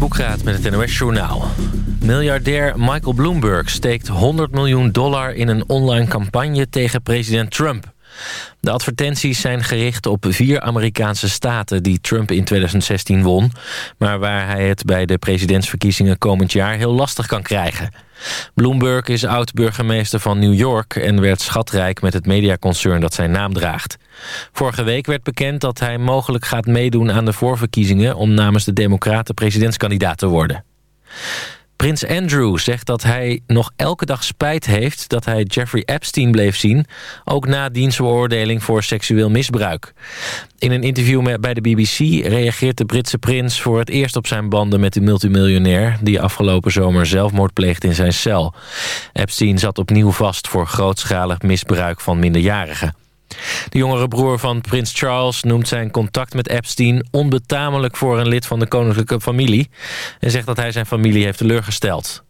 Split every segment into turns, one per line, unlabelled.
Boekraat met het NOS Journaal. Miljardair Michael Bloomberg steekt 100 miljoen dollar in een online campagne tegen president Trump. De advertenties zijn gericht op vier Amerikaanse staten die Trump in 2016 won... maar waar hij het bij de presidentsverkiezingen komend jaar heel lastig kan krijgen. Bloomberg is oud-burgemeester van New York en werd schatrijk met het mediaconcern dat zijn naam draagt. Vorige week werd bekend dat hij mogelijk gaat meedoen aan de voorverkiezingen om namens de democraten presidentskandidaat te worden. Prins Andrew zegt dat hij nog elke dag spijt heeft dat hij Jeffrey Epstein bleef zien, ook na diens veroordeling voor seksueel misbruik. In een interview bij de BBC reageert de Britse prins voor het eerst op zijn banden met de multimiljonair die afgelopen zomer zelfmoord pleegde in zijn cel. Epstein zat opnieuw vast voor grootschalig misbruik van minderjarigen. De jongere broer van prins Charles noemt zijn contact met Epstein... onbetamelijk voor een lid van de koninklijke familie... en zegt dat hij zijn familie heeft teleurgesteld.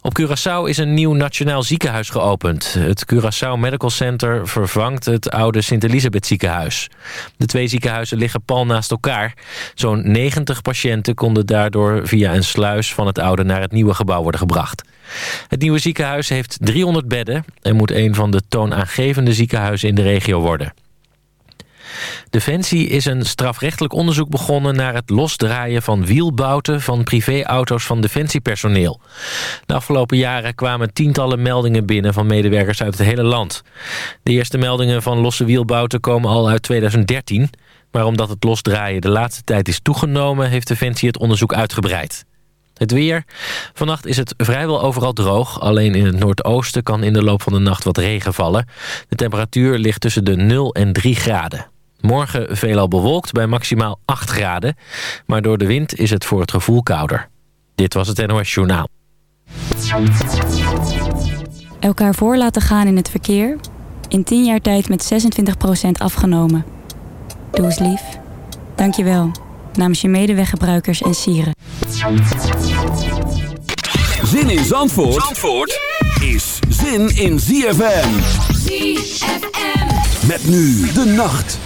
Op Curaçao is een nieuw nationaal ziekenhuis geopend. Het Curaçao Medical Center vervangt het oude Sint-Elisabeth ziekenhuis. De twee ziekenhuizen liggen pal naast elkaar. Zo'n 90 patiënten konden daardoor via een sluis van het oude naar het nieuwe gebouw worden gebracht. Het nieuwe ziekenhuis heeft 300 bedden... en moet een van de toonaangevende ziekenhuizen in de regio worden. Defensie is een strafrechtelijk onderzoek begonnen... naar het losdraaien van wielbouten van privéauto's van defensiepersoneel. De afgelopen jaren kwamen tientallen meldingen binnen... van medewerkers uit het hele land. De eerste meldingen van losse wielbouten komen al uit 2013... maar omdat het losdraaien de laatste tijd is toegenomen... heeft Defensie het onderzoek uitgebreid. Het weer. Vannacht is het vrijwel overal droog. Alleen in het noordoosten kan in de loop van de nacht wat regen vallen. De temperatuur ligt tussen de 0 en 3 graden. Morgen veelal bewolkt bij maximaal 8 graden. Maar door de wind is het voor het gevoel kouder. Dit was het NOS Journaal.
Elkaar voor laten gaan in het verkeer. In 10 jaar tijd met 26% afgenomen. Doe eens lief. Dank je wel. Namens je medeweggebruikers en sieren.
Zin in Zandvoort, Zandvoort is zin in ZFM.
ZFM.
Met nu de nacht.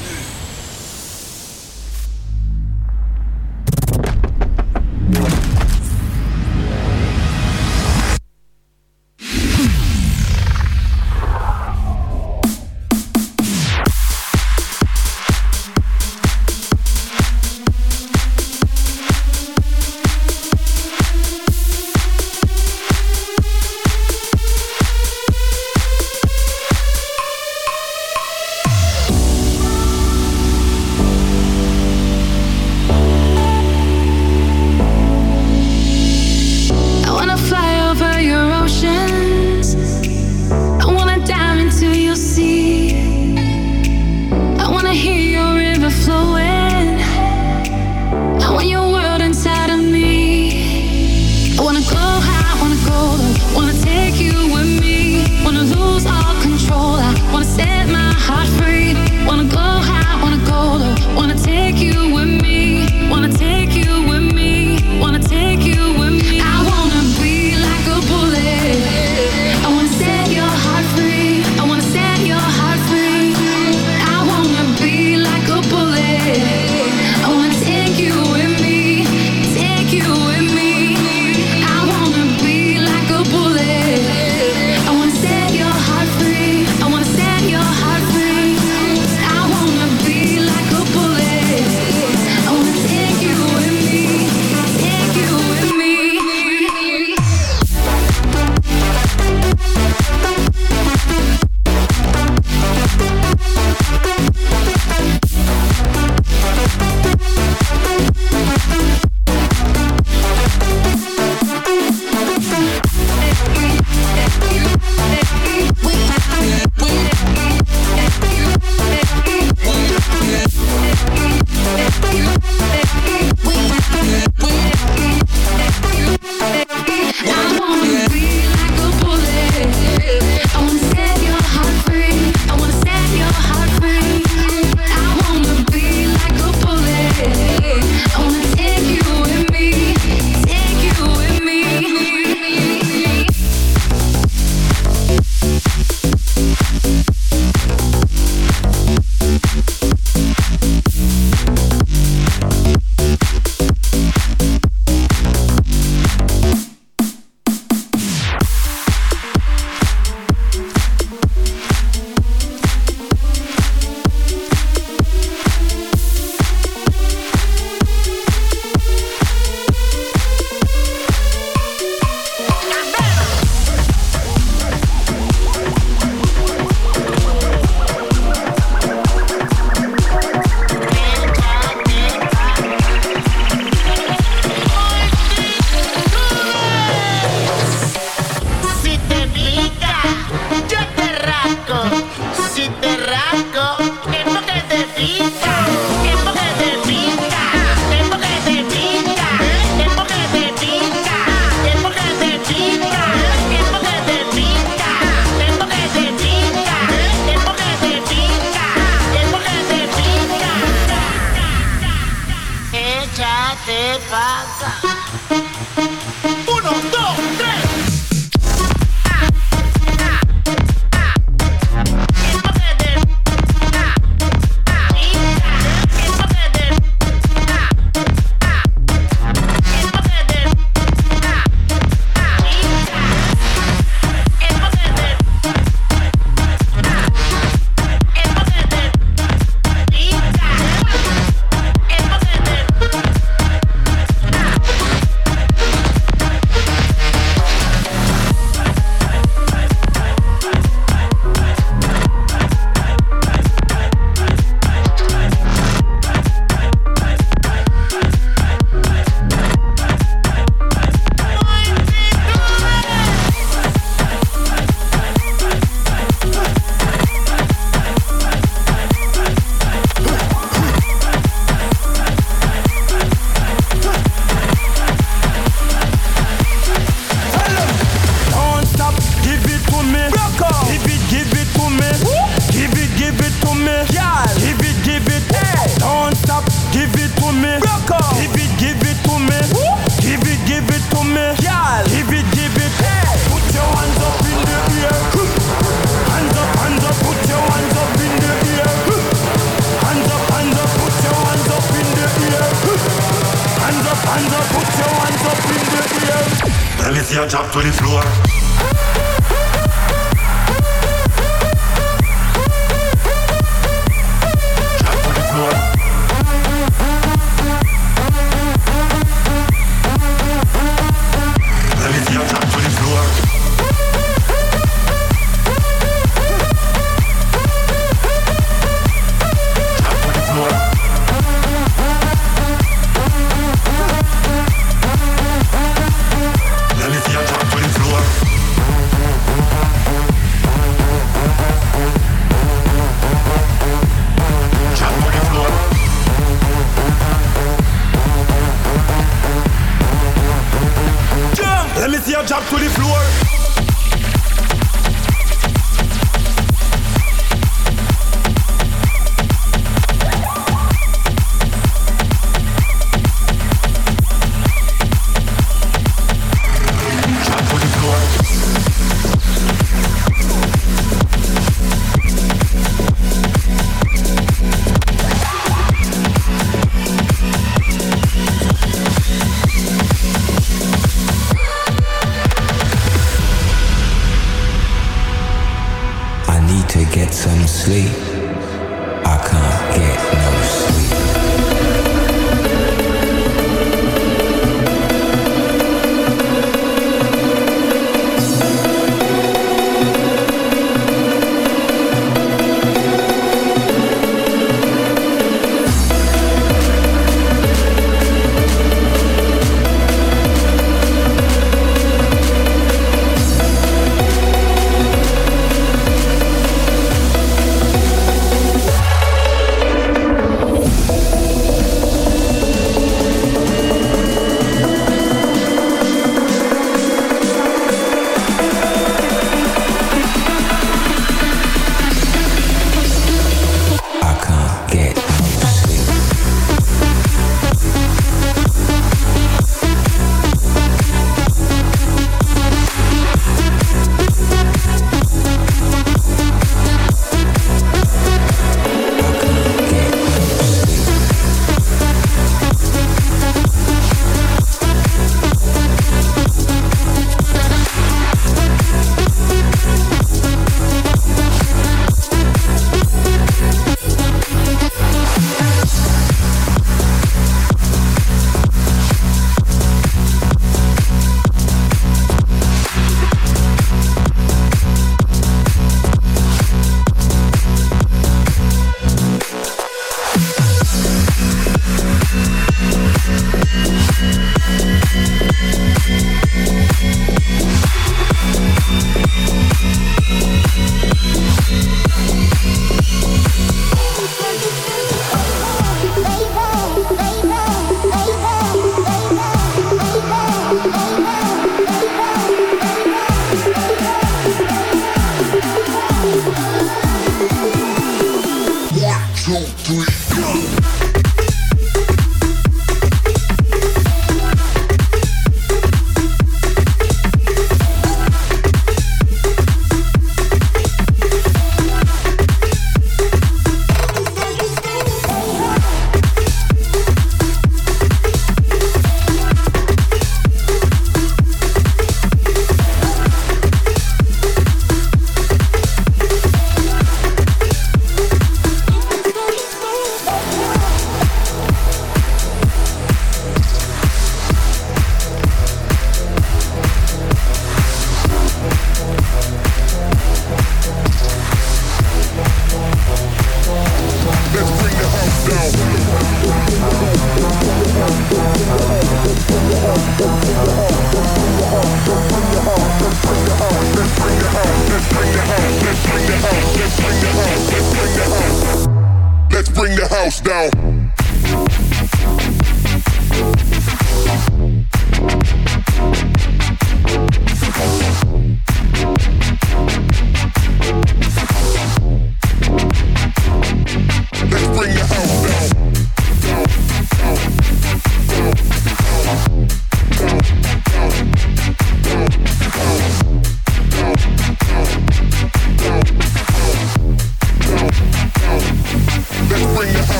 Hands up, put your hands up in the air.
Let me see you drop to the floor.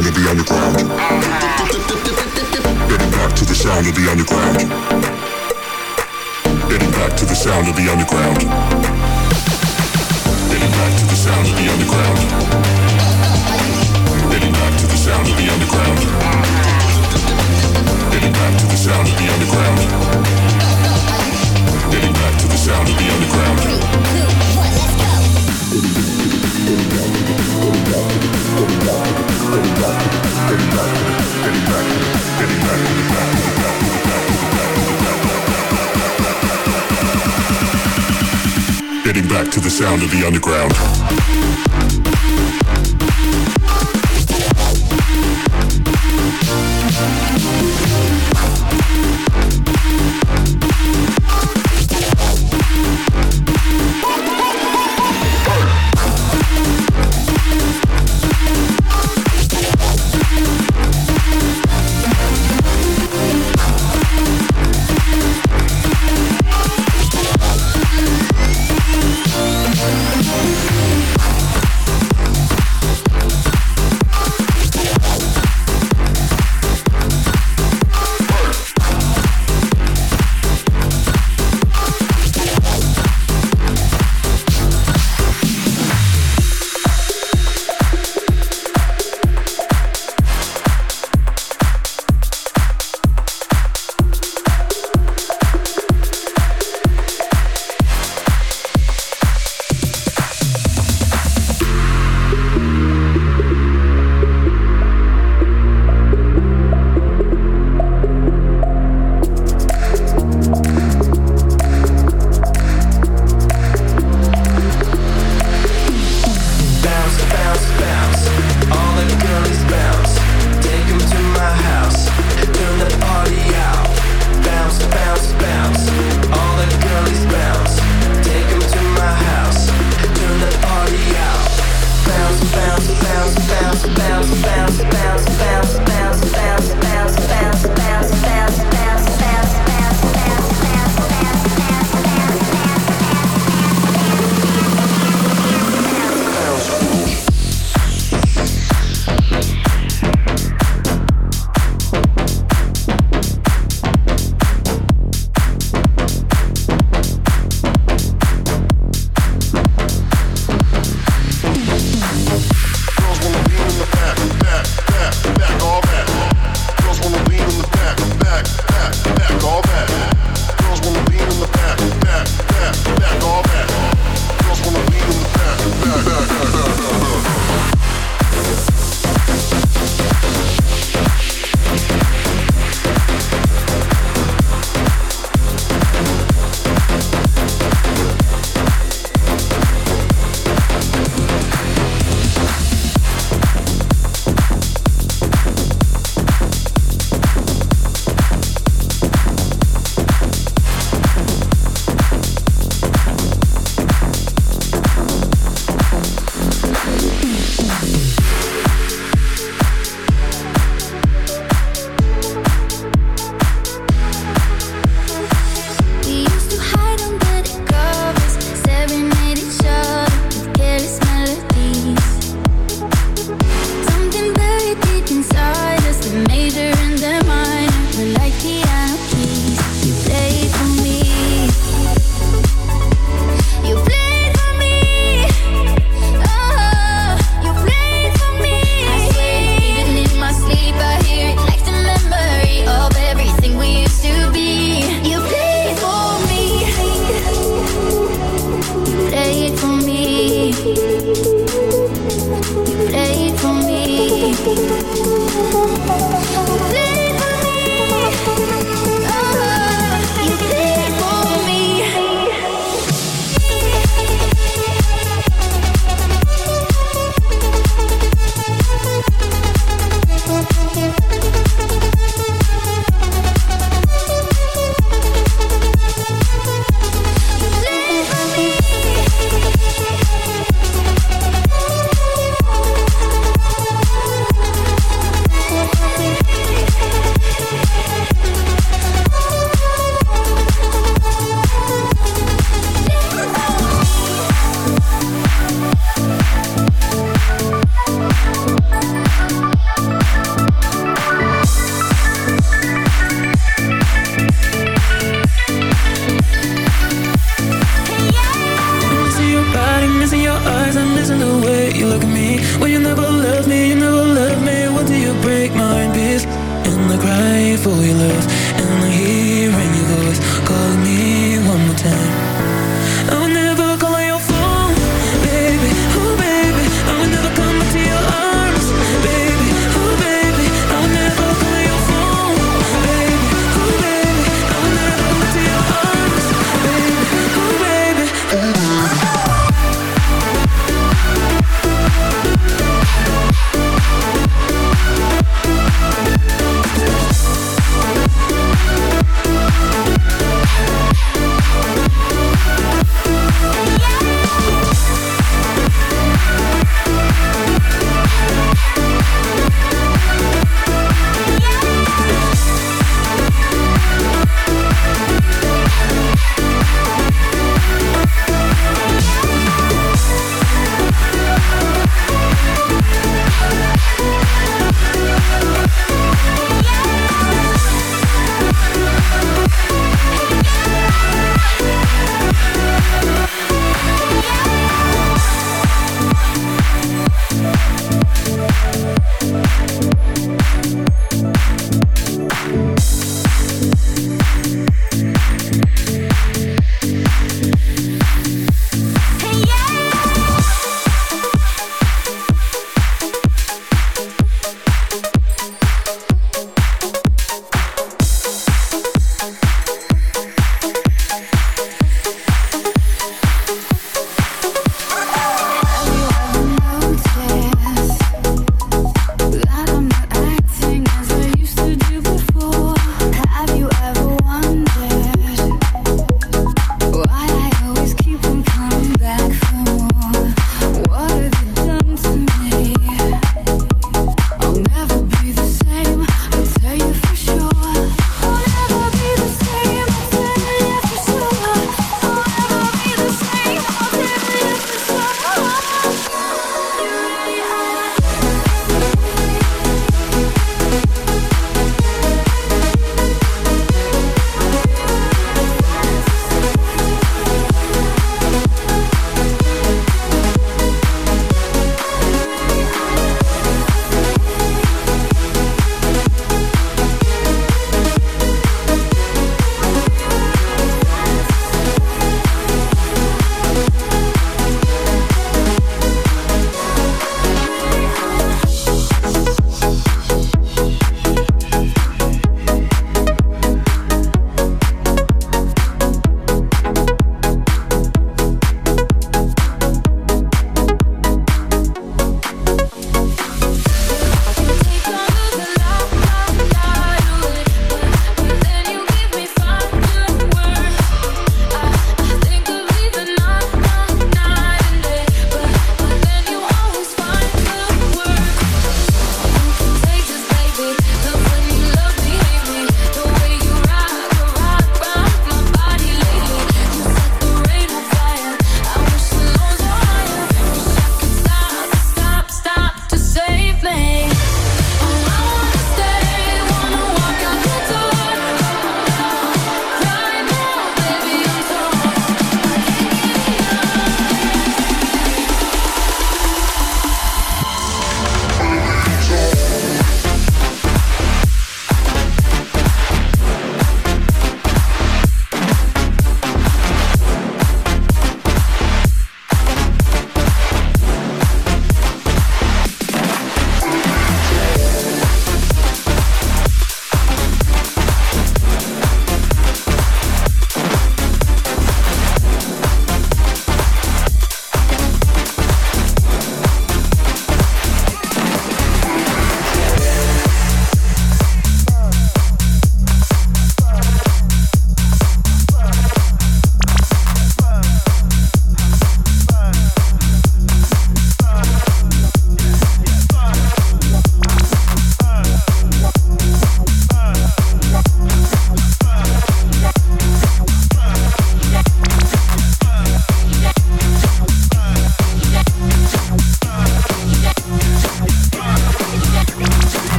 sound of the underground. Getting back to the sound of the underground. Getting back to the sound of the
underground. Getting back to the
sound of the
underground. Getting back to
the sound of the
underground.
Getting back to the sound of the underground.
Getting back to the
sound of
the underground. Three, two, one, let's go. Getting back
to the sound of the underground.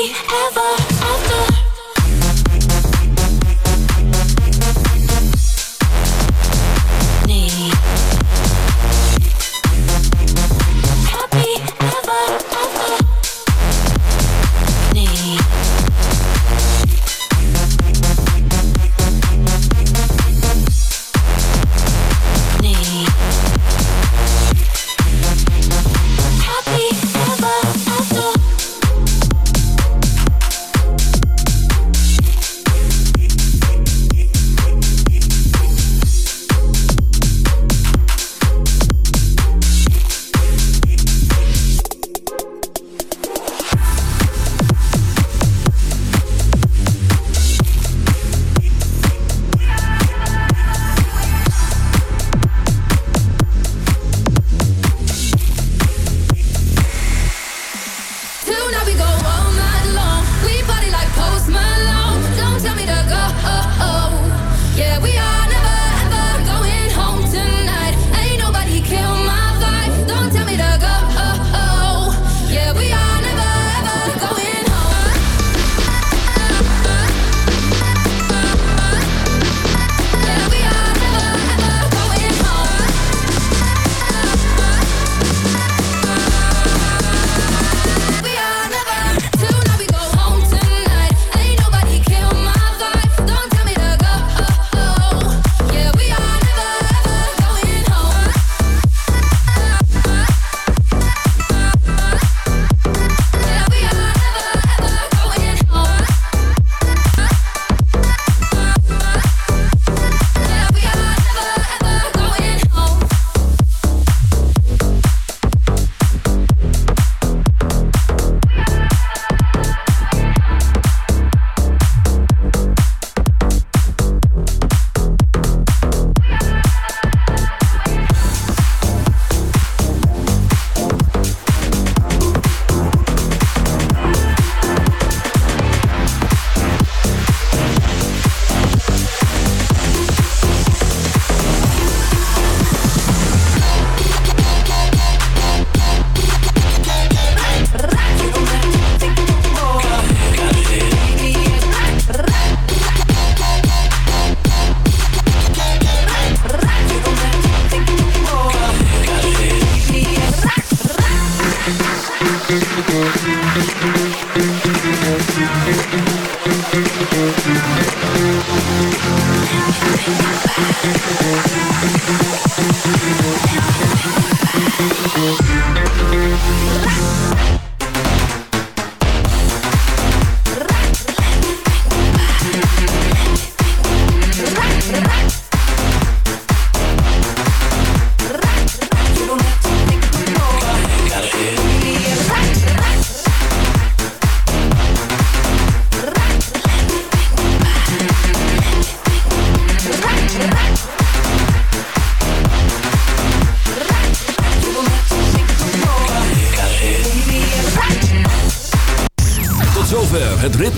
ever.